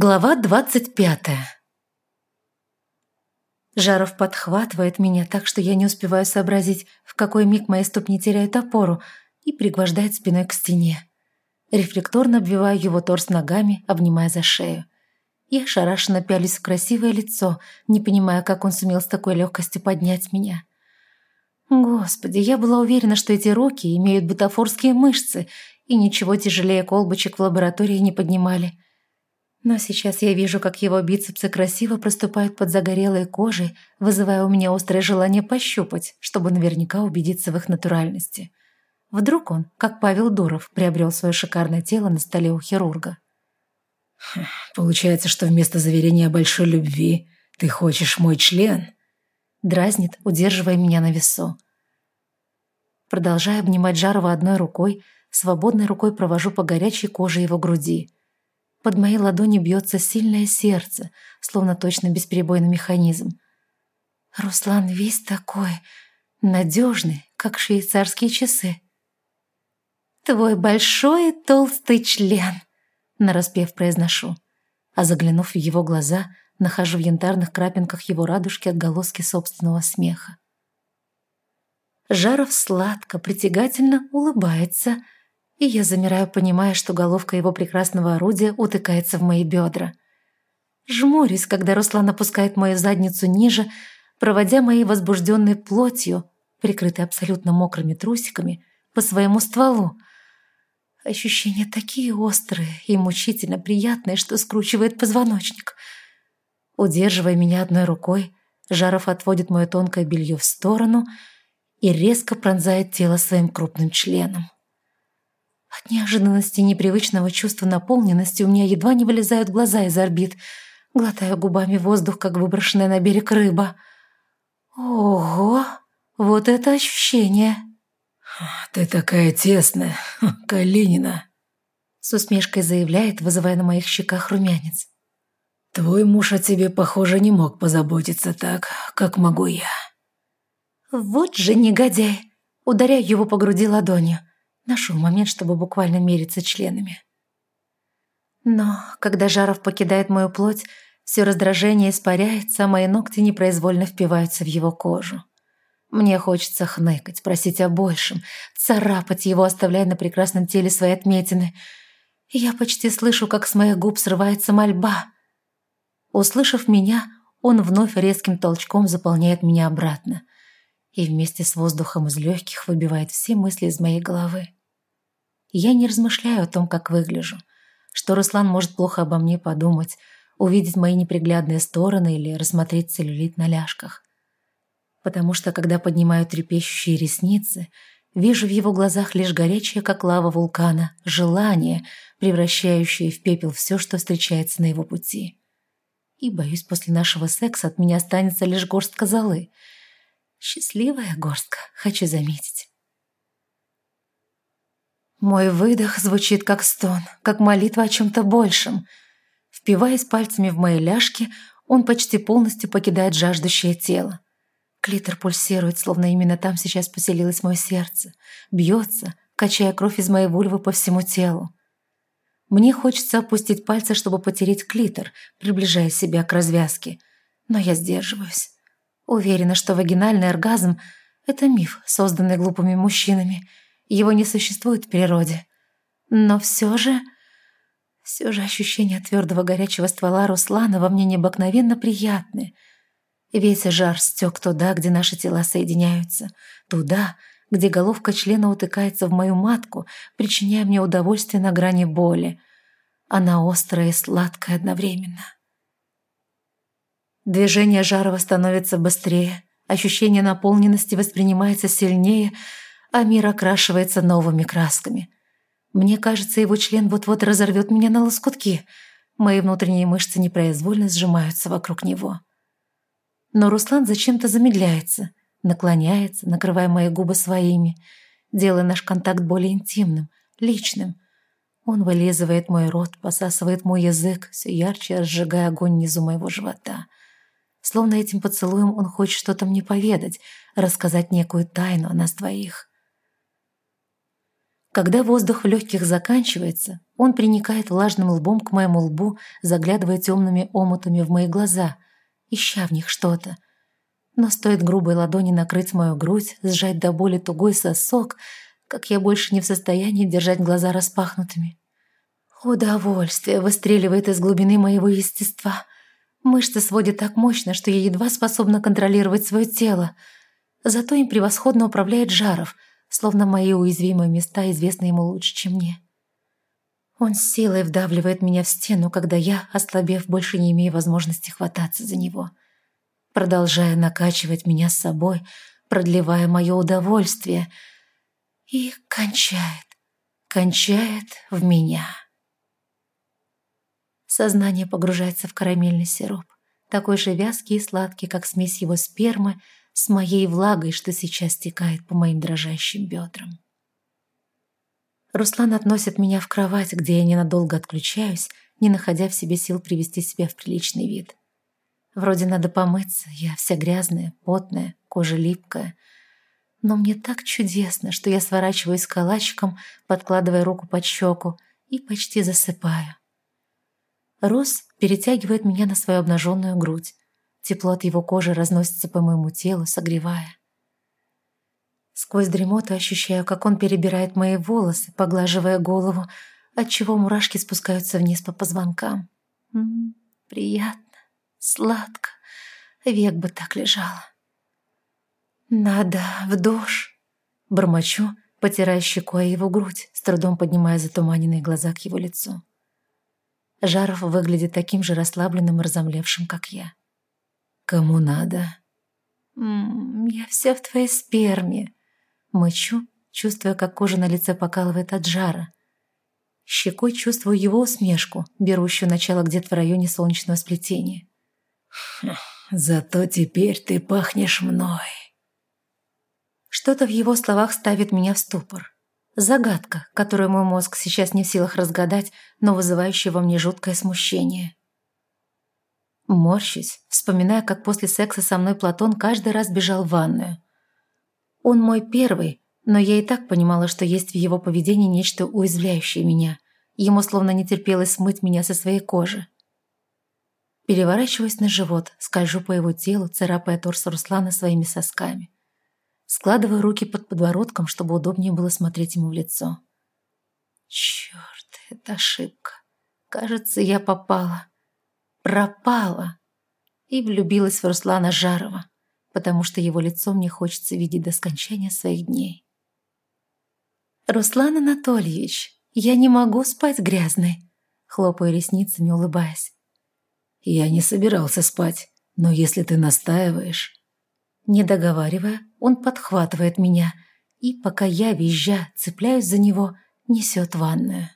Глава двадцать пятая. Жаров подхватывает меня так, что я не успеваю сообразить, в какой миг мои ступни теряют опору, и пригвождает спиной к стене. Рефлекторно обвиваю его торс ногами, обнимая за шею. Я ошарашенно пялюсь в красивое лицо, не понимая, как он сумел с такой легкостью поднять меня. Господи, я была уверена, что эти руки имеют бутафорские мышцы, и ничего тяжелее колбочек в лаборатории не поднимали. Но сейчас я вижу, как его бицепсы красиво проступают под загорелой кожей, вызывая у меня острое желание пощупать, чтобы наверняка убедиться в их натуральности. Вдруг он, как Павел Дуров, приобрел свое шикарное тело на столе у хирурга. «Получается, что вместо заверения большой любви ты хочешь мой член?» Дразнит, удерживая меня на весу. Продолжая обнимать Жарова одной рукой, свободной рукой провожу по горячей коже его груди – под моей ладонью бьется сильное сердце, словно точно бесперебойный механизм. Руслан весь такой, надежный, как швейцарские часы. «Твой большой толстый член», — нараспев произношу, а заглянув в его глаза, нахожу в янтарных крапинках его радужки отголоски собственного смеха. Жаров сладко, притягательно улыбается — и я замираю, понимая, что головка его прекрасного орудия утыкается в мои бедра. Жмурюсь, когда Руслан опускает мою задницу ниже, проводя моей возбужденной плотью, прикрытой абсолютно мокрыми трусиками, по своему стволу. Ощущения такие острые и мучительно приятные, что скручивает позвоночник. Удерживая меня одной рукой, Жаров отводит мое тонкое белье в сторону и резко пронзает тело своим крупным членом. От неожиданности и непривычного чувства наполненности у меня едва не вылезают глаза из орбит. Глотаю губами воздух, как выброшенная на берег рыба. Ого! Вот это ощущение! «Ты такая тесная, Калинина!» С усмешкой заявляет, вызывая на моих щеках румянец. «Твой муж о тебе, похоже, не мог позаботиться так, как могу я». «Вот же негодяй!» Ударяю его по груди ладонью. Нашел момент, чтобы буквально мериться членами. Но когда Жаров покидает мою плоть, все раздражение испаряется, а мои ногти непроизвольно впиваются в его кожу. Мне хочется хныкать, просить о большем, царапать его, оставляя на прекрасном теле свои отметины. я почти слышу, как с моих губ срывается мольба. Услышав меня, он вновь резким толчком заполняет меня обратно и вместе с воздухом из легких выбивает все мысли из моей головы. Я не размышляю о том, как выгляжу, что Руслан может плохо обо мне подумать, увидеть мои неприглядные стороны или рассмотреть целлюлит на ляжках. Потому что, когда поднимаю трепещущие ресницы, вижу в его глазах лишь горячее, как лава вулкана, желание, превращающее в пепел все, что встречается на его пути. И, боюсь, после нашего секса от меня останется лишь горстка золы. Счастливая горстка, хочу заметить. Мой выдох звучит как стон, как молитва о чем-то большем. Впиваясь пальцами в мои ляжки, он почти полностью покидает жаждущее тело. Клитор пульсирует, словно именно там сейчас поселилось мое сердце. Бьется, качая кровь из моей вульвы по всему телу. Мне хочется опустить пальцы, чтобы потереть клитор, приближая себя к развязке. Но я сдерживаюсь. Уверена, что вагинальный оргазм – это миф, созданный глупыми мужчинами – его не существует в природе. Но все же... Все же ощущение твердого горячего ствола Руслана во мне необыкновенно приятны. Весь жар стек туда, где наши тела соединяются. Туда, где головка члена утыкается в мою матку, причиняя мне удовольствие на грани боли. Она острая и сладкая одновременно. Движение Жарова становится быстрее, ощущение наполненности воспринимается сильнее — а мир окрашивается новыми красками. Мне кажется, его член вот-вот разорвет меня на лоскутки. Мои внутренние мышцы непроизвольно сжимаются вокруг него. Но Руслан зачем-то замедляется, наклоняется, накрывая мои губы своими, делая наш контакт более интимным, личным. Он вылизывает мой рот, посасывает мой язык, все ярче разжигая огонь внизу моего живота. Словно этим поцелуем он хочет что-то мне поведать, рассказать некую тайну о нас двоих. Когда воздух в легких заканчивается, он приникает влажным лбом к моему лбу, заглядывая темными омутами в мои глаза, ища в них что-то. Но стоит грубой ладони накрыть мою грудь, сжать до боли тугой сосок, как я больше не в состоянии держать глаза распахнутыми. Удовольствие выстреливает из глубины моего естества. Мышцы сводят так мощно, что я едва способна контролировать свое тело. Зато им превосходно управляет Жаров, словно мои уязвимые места известны ему лучше, чем мне. Он с силой вдавливает меня в стену, когда я, ослабев, больше не имею возможности хвататься за него. Продолжая накачивать меня с собой, продлевая мое удовольствие. И кончает, кончает в меня. Сознание погружается в карамельный сироп, такой же вязкий и сладкий, как смесь его спермы с моей влагой, что сейчас стекает по моим дрожащим бедрам. Руслан относит меня в кровать, где я ненадолго отключаюсь, не находя в себе сил привести себя в приличный вид. Вроде надо помыться, я вся грязная, потная, кожа липкая. Но мне так чудесно, что я сворачиваюсь калачиком, подкладывая руку под щеку, и почти засыпаю. Рос перетягивает меня на свою обнаженную грудь. Тепло от его кожи разносится по моему телу, согревая. Сквозь дремоту ощущаю, как он перебирает мои волосы, поглаживая голову, отчего мурашки спускаются вниз по позвонкам. М -м, приятно, сладко, век бы так лежала. «Надо в душ», — бормочу, потирая щекой его грудь, с трудом поднимая затуманенные глаза к его лицу. Жаров выглядит таким же расслабленным и разомлевшим, как я. «Кому надо?» «М -м, «Я вся в твоей сперме», Мычу, чувствуя, как кожа на лице покалывает от жара. Щекой чувствую его усмешку, берущую начало где-то в районе солнечного сплетения. «Зато теперь ты пахнешь мной». Что-то в его словах ставит меня в ступор. Загадка, которую мой мозг сейчас не в силах разгадать, но вызывающая во мне жуткое смущение. Морщусь, вспоминая, как после секса со мной Платон каждый раз бежал в ванную. Он мой первый, но я и так понимала, что есть в его поведении нечто уязвляющее меня. Ему словно не терпелось смыть меня со своей кожи. Переворачиваюсь на живот, скольжу по его телу, царапая торс Руслана своими сосками. Складываю руки под подбородком, чтобы удобнее было смотреть ему в лицо. Черт, это ошибка. Кажется, я попала. Пропала. И влюбилась в Руслана Жарова потому что его лицо мне хочется видеть до скончания своих дней. «Руслан Анатольевич, я не могу спать грязной», хлопаю ресницами, улыбаясь. «Я не собирался спать, но если ты настаиваешь...» Не договаривая, он подхватывает меня и, пока я, визжа, цепляюсь за него, несет ванную.